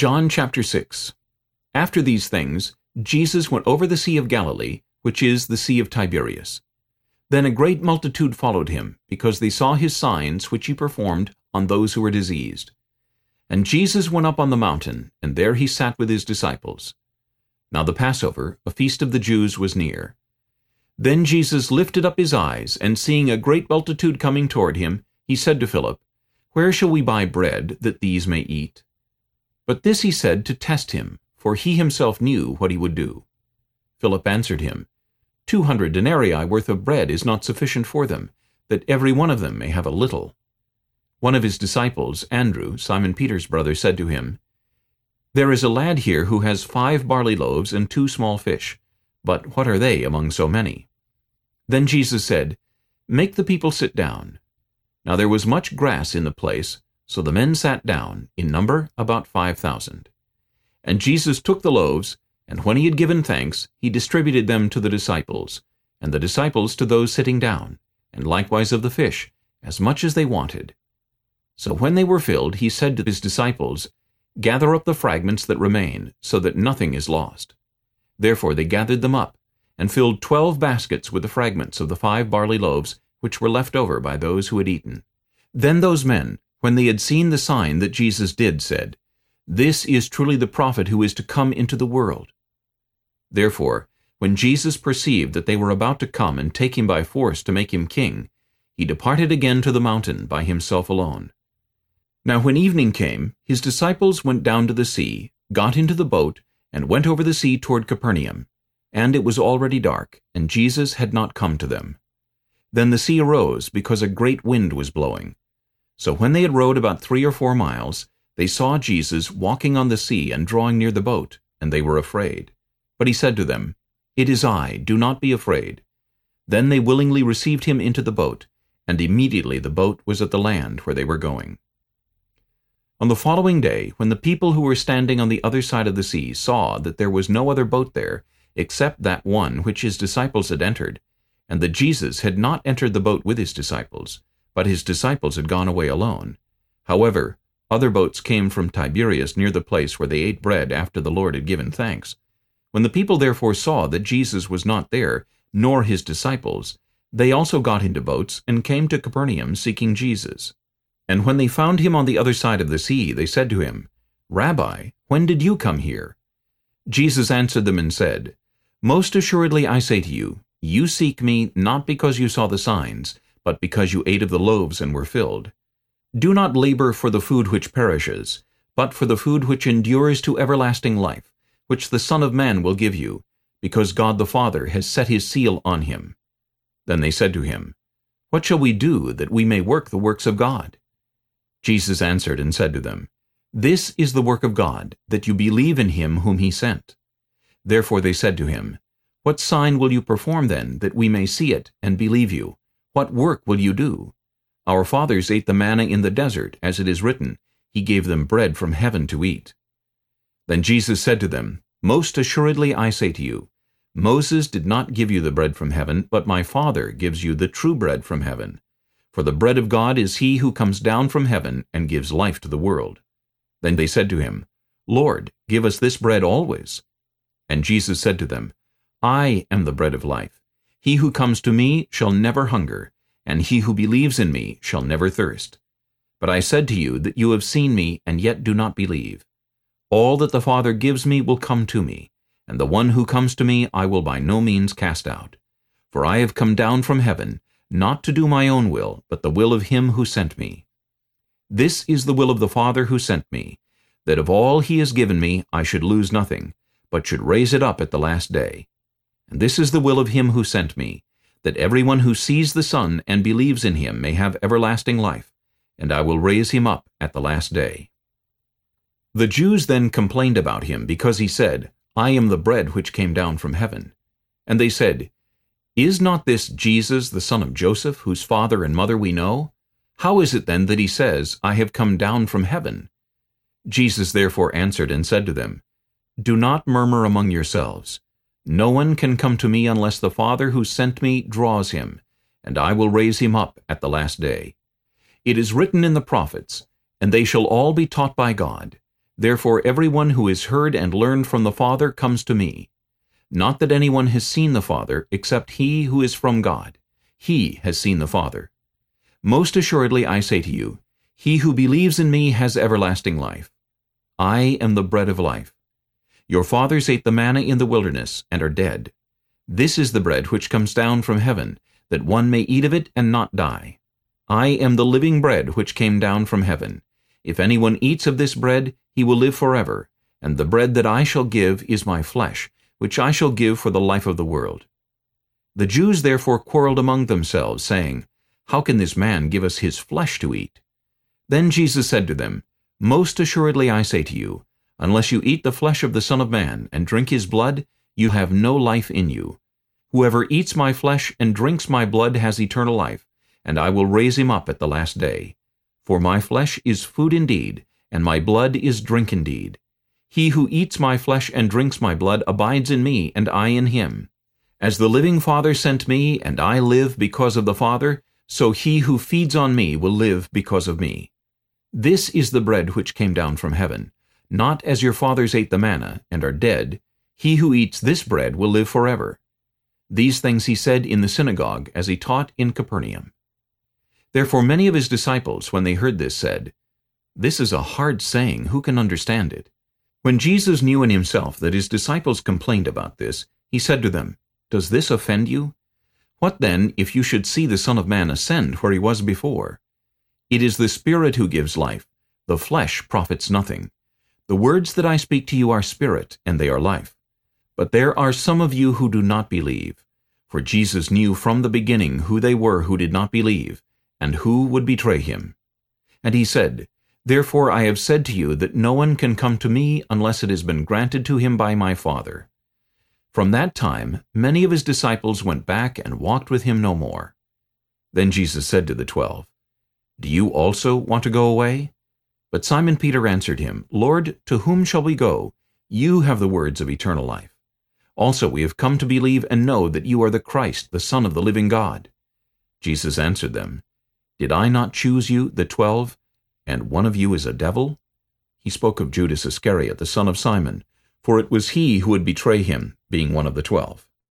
John chapter 6 After these things, Jesus went over the Sea of Galilee, which is the Sea of Tiberias. Then a great multitude followed him, because they saw his signs which he performed on those who were diseased. And Jesus went up on the mountain, and there he sat with his disciples. Now the Passover, a feast of the Jews, was near. Then Jesus lifted up his eyes, and seeing a great multitude coming toward him, he said to Philip, Where shall we buy bread, that these may eat? But this he said to test him, for he himself knew what he would do. Philip answered him, Two hundred denarii worth of bread is not sufficient for them, that every one of them may have a little. One of his disciples, Andrew, Simon Peter's brother, said to him, There is a lad here who has five barley loaves and two small fish, but what are they among so many? Then Jesus said, Make the people sit down. Now there was much grass in the place, so the men sat down, in number about five thousand. And Jesus took the loaves, and when he had given thanks, he distributed them to the disciples, and the disciples to those sitting down, and likewise of the fish, as much as they wanted. So when they were filled, he said to his disciples, Gather up the fragments that remain, so that nothing is lost. Therefore they gathered them up, and filled twelve baskets with the fragments of the five barley loaves which were left over by those who had eaten. Then those men, when they had seen the sign that Jesus did, said, This is truly the prophet who is to come into the world. Therefore, when Jesus perceived that they were about to come and take him by force to make him king, he departed again to the mountain by himself alone. Now when evening came, his disciples went down to the sea, got into the boat, and went over the sea toward Capernaum. And it was already dark, and Jesus had not come to them. Then the sea arose, because a great wind was blowing. So when they had rowed about three or four miles, they saw Jesus walking on the sea and drawing near the boat, and they were afraid. But he said to them, It is I, do not be afraid. Then they willingly received him into the boat, and immediately the boat was at the land where they were going. On the following day, when the people who were standing on the other side of the sea saw that there was no other boat there, except that one which his disciples had entered, and that Jesus had not entered the boat with his disciples, but his disciples had gone away alone. However, other boats came from Tiberias near the place where they ate bread after the Lord had given thanks. When the people therefore saw that Jesus was not there, nor his disciples, they also got into boats and came to Capernaum seeking Jesus. And when they found him on the other side of the sea, they said to him, Rabbi, when did you come here? Jesus answered them and said, Most assuredly I say to you, you seek me not because you saw the signs, but because you ate of the loaves and were filled. Do not labor for the food which perishes, but for the food which endures to everlasting life, which the Son of Man will give you, because God the Father has set his seal on him. Then they said to him, What shall we do that we may work the works of God? Jesus answered and said to them, This is the work of God, that you believe in him whom he sent. Therefore they said to him, What sign will you perform then, that we may see it and believe you? What work will you do? Our fathers ate the manna in the desert, as it is written, He gave them bread from heaven to eat. Then Jesus said to them, Most assuredly I say to you, Moses did not give you the bread from heaven, but my Father gives you the true bread from heaven. For the bread of God is he who comes down from heaven and gives life to the world. Then they said to him, Lord, give us this bread always. And Jesus said to them, I am the bread of life. He who comes to me shall never hunger, and he who believes in me shall never thirst. But I said to you that you have seen me, and yet do not believe. All that the Father gives me will come to me, and the one who comes to me I will by no means cast out. For I have come down from heaven, not to do my own will, but the will of him who sent me. This is the will of the Father who sent me, that of all he has given me I should lose nothing, but should raise it up at the last day. And this is the will of him who sent me, that everyone who sees the Son and believes in him may have everlasting life, and I will raise him up at the last day. The Jews then complained about him, because he said, I am the bread which came down from heaven. And they said, Is not this Jesus the son of Joseph, whose father and mother we know? How is it then that he says, I have come down from heaven? Jesus therefore answered and said to them, Do not murmur among yourselves. No one can come to me unless the Father who sent me draws him, and I will raise him up at the last day. It is written in the prophets, And they shall all be taught by God. Therefore everyone who has heard and learned from the Father comes to me. Not that anyone has seen the Father, except he who is from God. He has seen the Father. Most assuredly I say to you, he who believes in me has everlasting life. I am the bread of life. Your fathers ate the manna in the wilderness, and are dead. This is the bread which comes down from heaven, that one may eat of it and not die. I am the living bread which came down from heaven. If anyone eats of this bread, he will live forever, and the bread that I shall give is my flesh, which I shall give for the life of the world. The Jews therefore quarreled among themselves, saying, How can this man give us his flesh to eat? Then Jesus said to them, Most assuredly I say to you, unless you eat the flesh of the Son of Man and drink his blood, you have no life in you. Whoever eats my flesh and drinks my blood has eternal life, and I will raise him up at the last day. For my flesh is food indeed, and my blood is drink indeed. He who eats my flesh and drinks my blood abides in me, and I in him. As the living Father sent me, and I live because of the Father, so he who feeds on me will live because of me. This is the bread which came down from heaven. Not as your fathers ate the manna, and are dead. He who eats this bread will live forever. These things he said in the synagogue, as he taught in Capernaum. Therefore many of his disciples, when they heard this, said, This is a hard saying, who can understand it? When Jesus knew in himself that his disciples complained about this, he said to them, Does this offend you? What then if you should see the Son of Man ascend where he was before? It is the Spirit who gives life, the flesh profits nothing. The words that I speak to you are spirit, and they are life. But there are some of you who do not believe. For Jesus knew from the beginning who they were who did not believe, and who would betray him. And he said, Therefore I have said to you that no one can come to me unless it has been granted to him by my Father. From that time many of his disciples went back and walked with him no more. Then Jesus said to the twelve, Do you also want to go away? But Simon Peter answered him, Lord, to whom shall we go? You have the words of eternal life. Also we have come to believe and know that you are the Christ, the Son of the living God. Jesus answered them, did I not choose you, the twelve, and one of you is a devil? He spoke of Judas Iscariot, the son of Simon, for it was he who would betray him, being one of the twelve.